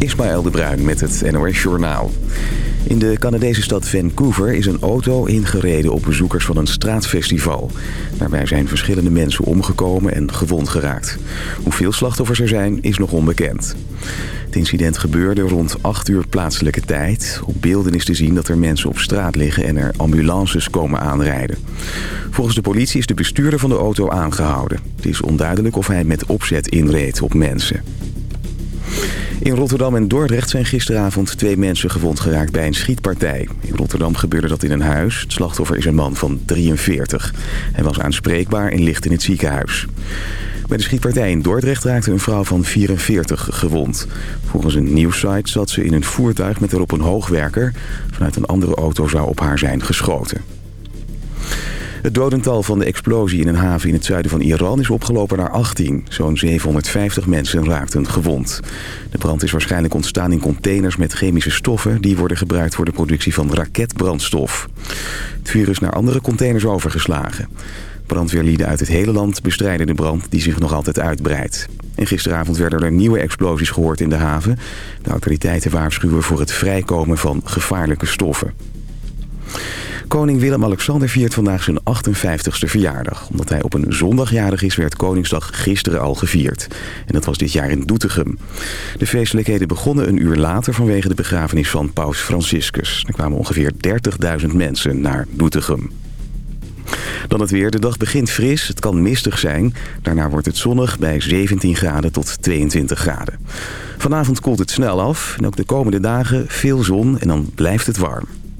Ismaël de Bruin met het NOS Journaal. In de Canadese stad Vancouver is een auto ingereden op bezoekers van een straatfestival. Daarbij zijn verschillende mensen omgekomen en gewond geraakt. Hoeveel slachtoffers er zijn is nog onbekend. Het incident gebeurde rond 8 uur plaatselijke tijd. Op beelden is te zien dat er mensen op straat liggen en er ambulances komen aanrijden. Volgens de politie is de bestuurder van de auto aangehouden. Het is onduidelijk of hij met opzet inreed op mensen. In Rotterdam en Dordrecht zijn gisteravond twee mensen gewond geraakt bij een schietpartij. In Rotterdam gebeurde dat in een huis. Het slachtoffer is een man van 43. Hij was aanspreekbaar en ligt in het ziekenhuis. Bij de schietpartij in Dordrecht raakte een vrouw van 44 gewond. Volgens een nieuwssite zat ze in een voertuig met erop een hoogwerker. Vanuit een andere auto zou op haar zijn geschoten. Het dodental van de explosie in een haven in het zuiden van Iran is opgelopen naar 18. Zo'n 750 mensen raakten gewond. De brand is waarschijnlijk ontstaan in containers met chemische stoffen... die worden gebruikt voor de productie van raketbrandstof. Het vuur is naar andere containers overgeslagen. Brandweerlieden uit het hele land bestrijden de brand die zich nog altijd uitbreidt. En gisteravond werden er nieuwe explosies gehoord in de haven. De autoriteiten waarschuwen voor het vrijkomen van gevaarlijke stoffen. Koning Willem-Alexander viert vandaag zijn 58ste verjaardag. Omdat hij op een zondag jarig is, werd Koningsdag gisteren al gevierd. En dat was dit jaar in Doetinchem. De feestelijkheden begonnen een uur later vanwege de begrafenis van paus Franciscus. Er kwamen ongeveer 30.000 mensen naar Doetinchem. Dan het weer. De dag begint fris. Het kan mistig zijn. Daarna wordt het zonnig bij 17 graden tot 22 graden. Vanavond koelt het snel af. En ook de komende dagen veel zon en dan blijft het warm.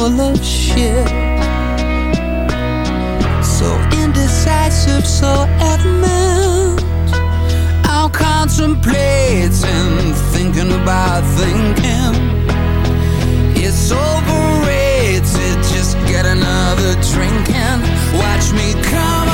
Full of shit. So indecisive, so adamant. I'll contemplate and thinking about thinking. It's overrated, just get another drink and watch me come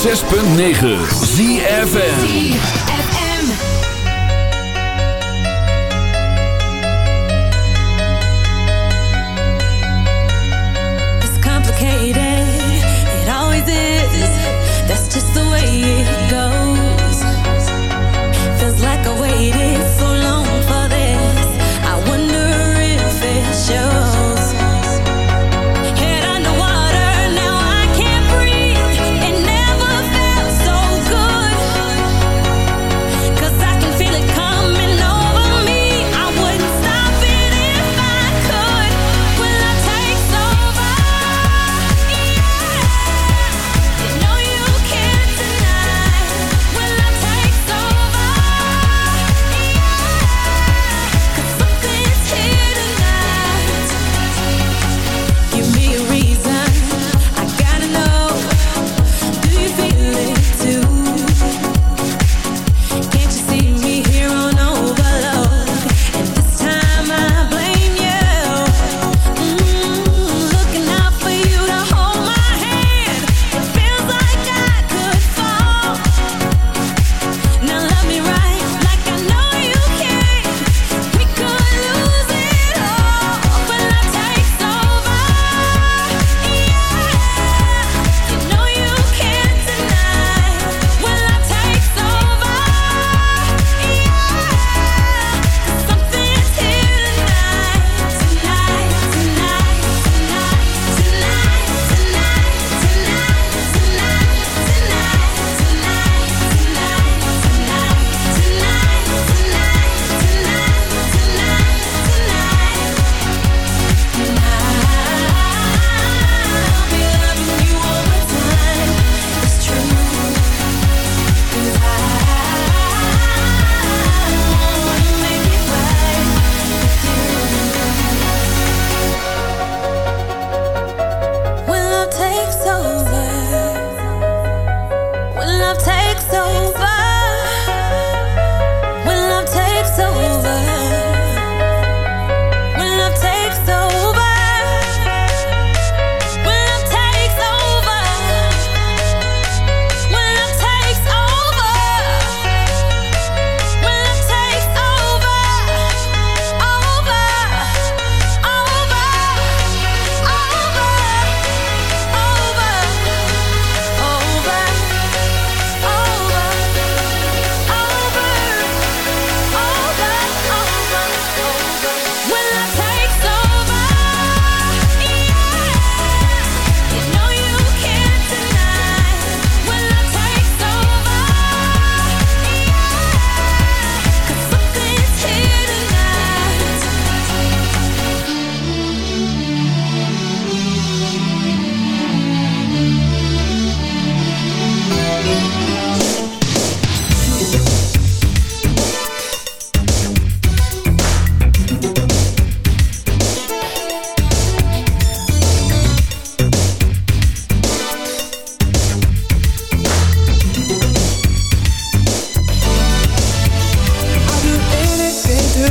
106.9 ZFN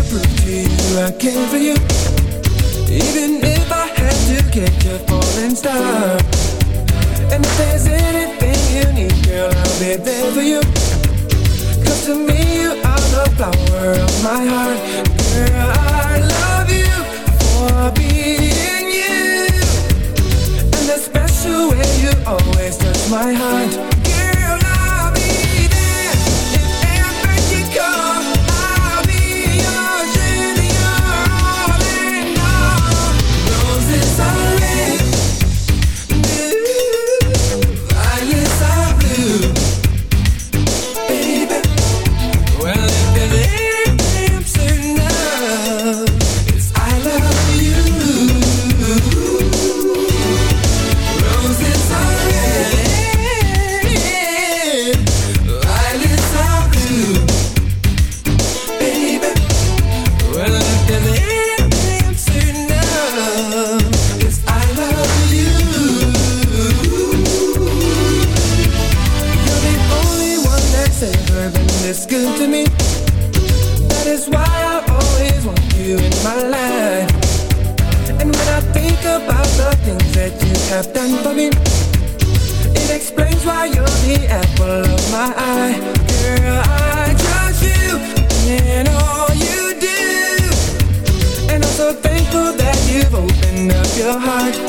prove to you I care for you. Even if I had to catch a falling star And if there's anything you need, girl, I'll be there for you Cause to me you are the flower of my heart Girl, I love you for being you. And the special way you always touch my heart. your heart.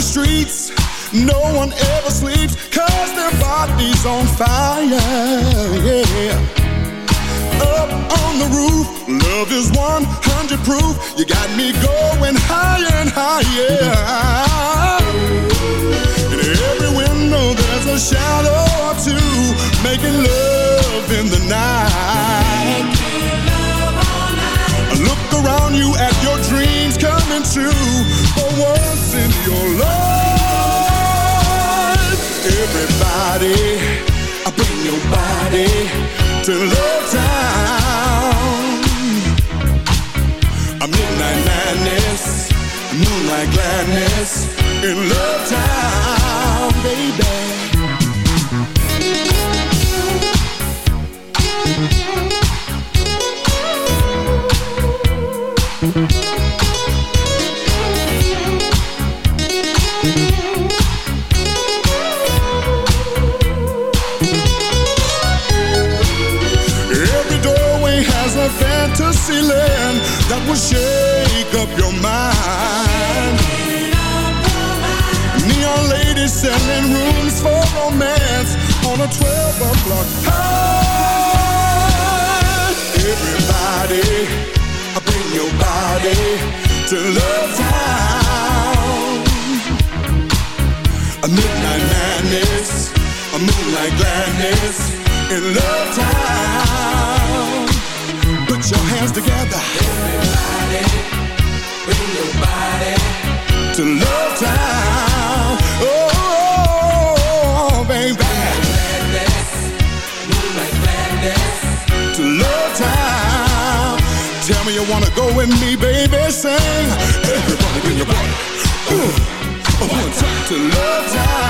The streets, no one ever sleeps, cause their body's on fire, yeah. Up on the roof, love is 100 proof. You got me going higher and higher. In every window, there's a shadow or two, making love in the night. Look around you at your dreams coming true for once in your life. Everybody, I bring your body to Love Town. A midnight madness, moonlight gladness in Love Town, baby. Wanna go with me, baby. Sing. Everybody, in your body. Ooh. One time to Love Town.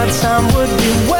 my time would be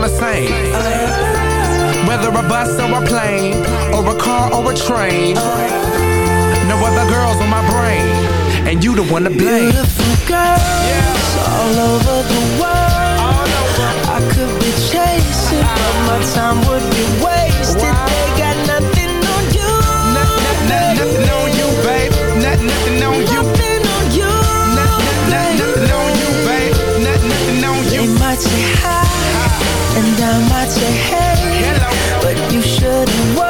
on the same. Whether a bus or a plane, or a car or a train. No other girls on my brain, and you the one to blame. Beautiful girls all over the world. I could be chasing, but my time would be wasted. They got nothing on you. Nothing on you, babe. Nothing on you. Nothing on you. Nothing on you, babe. Nothing on you. They might say hi and I might say hey Hello. But you shouldn't worry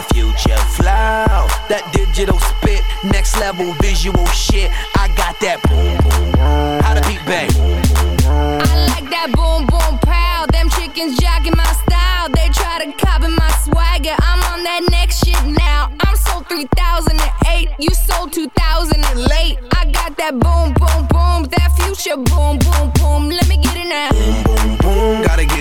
That future flow, that digital spit, next level visual shit. I got that boom boom. How to beat bang. I like that boom boom pow. Them chickens jacking my style. They try to copy my swagger. I'm on that next shit now. I'm sold 3008. You sold 2000 and late. I got that boom boom boom. That future boom boom boom. Let me get it now.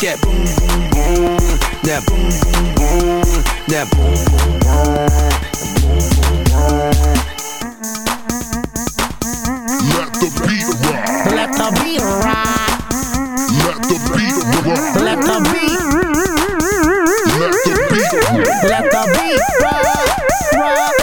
that boom boom boom, that boom boom boom, that boom boom boom. Let the beat rock. Let the beat rock. Let the beat rock. Let the beat. Let the beat rock. Let the beat rock. Rock,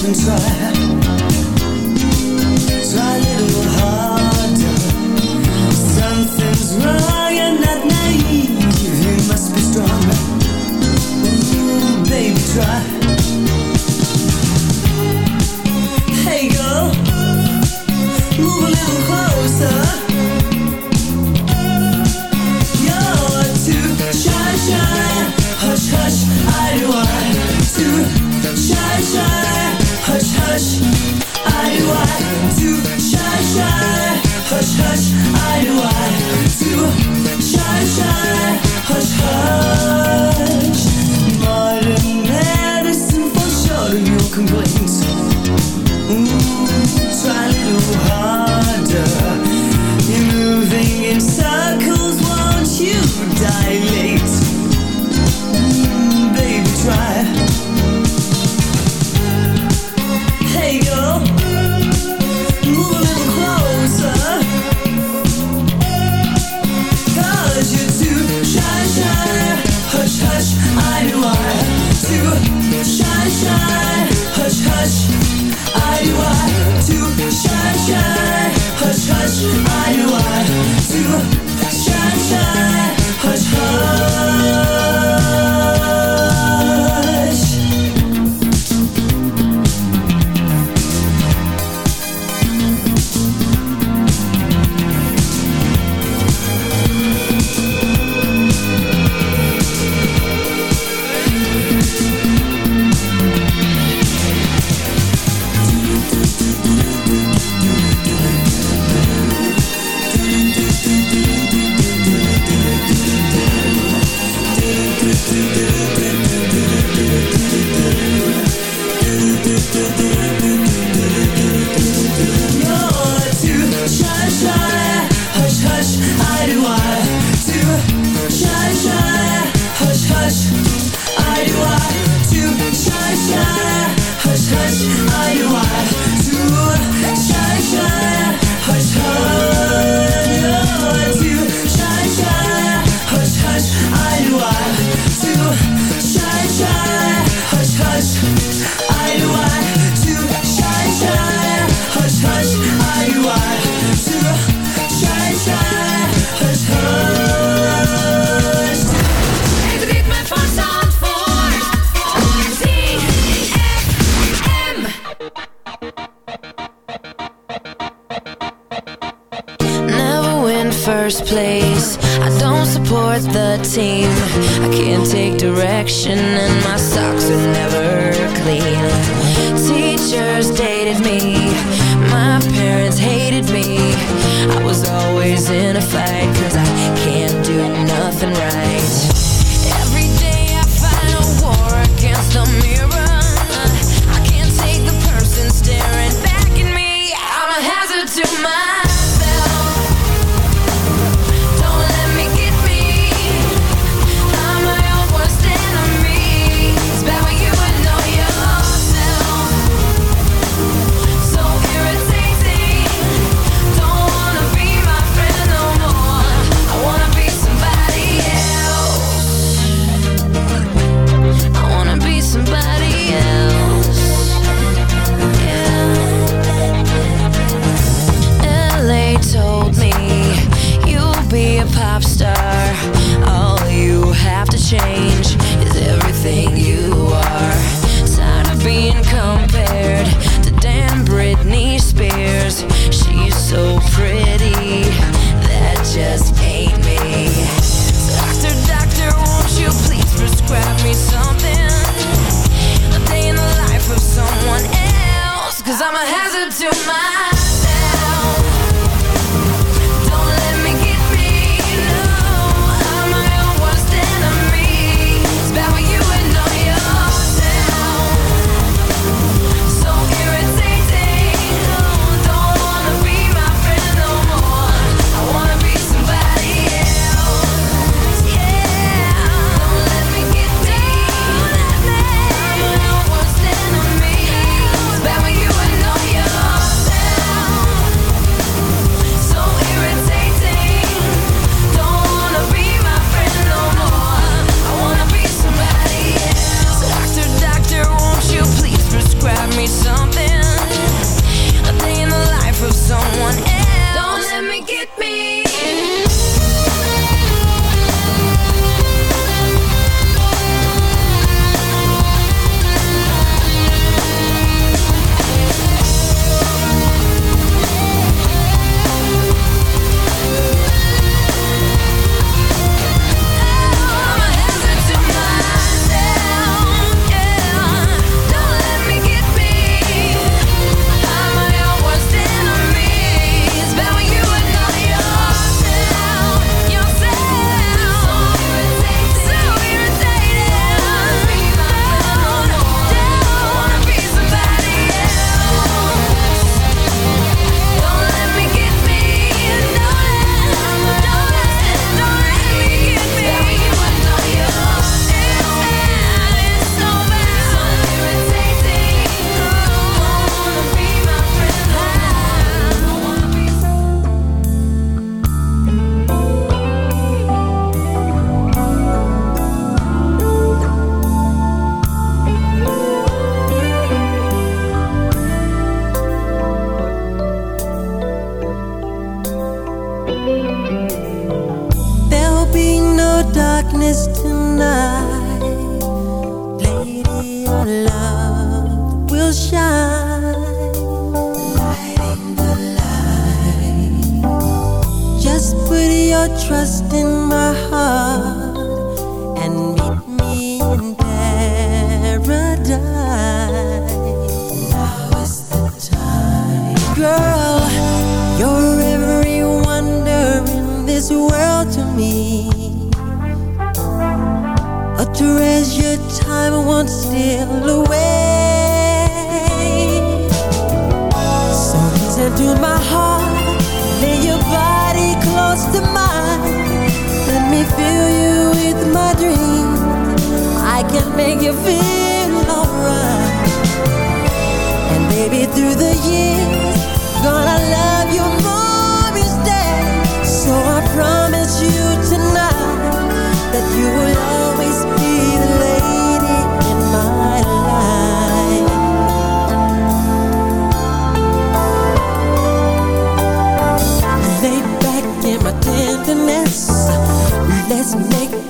breath,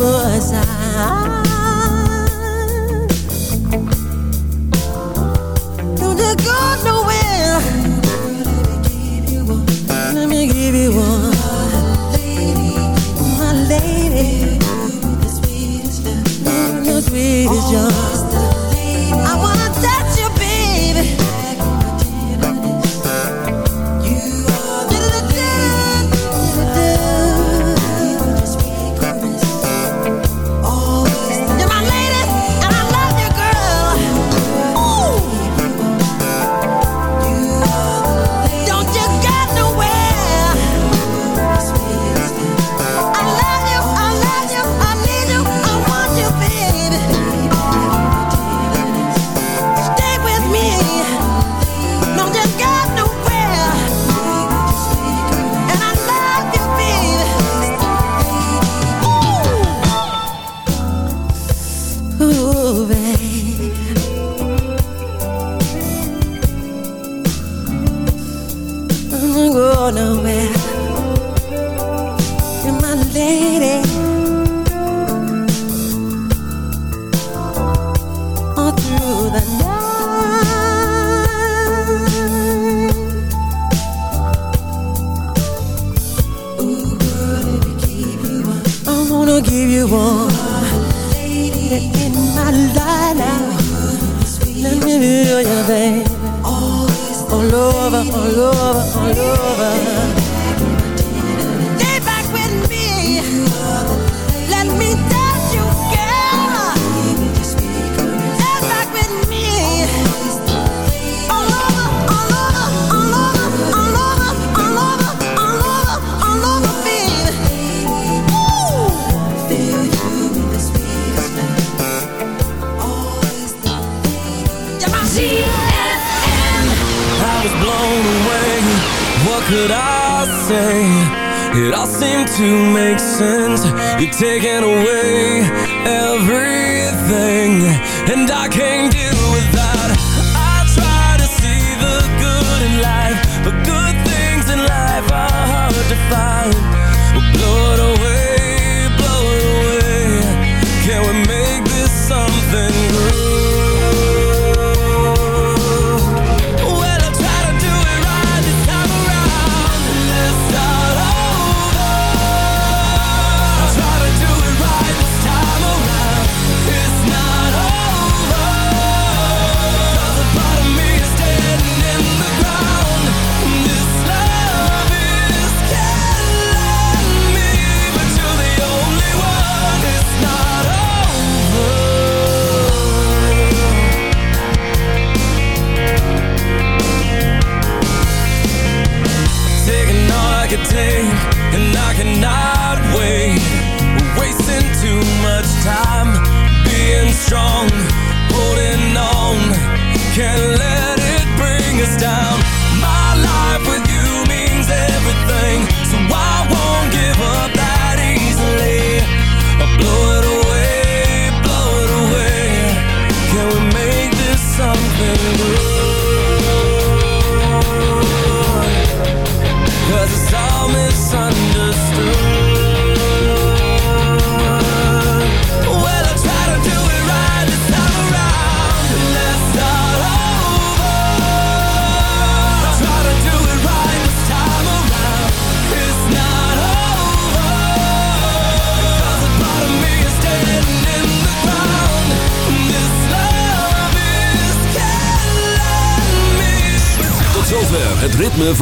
you